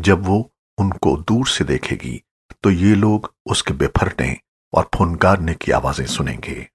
जब वो उनको दूर से देखेगी तो ये लोग उसके बेफरने और फुनकारने की आवाज़ें सुनेंगे।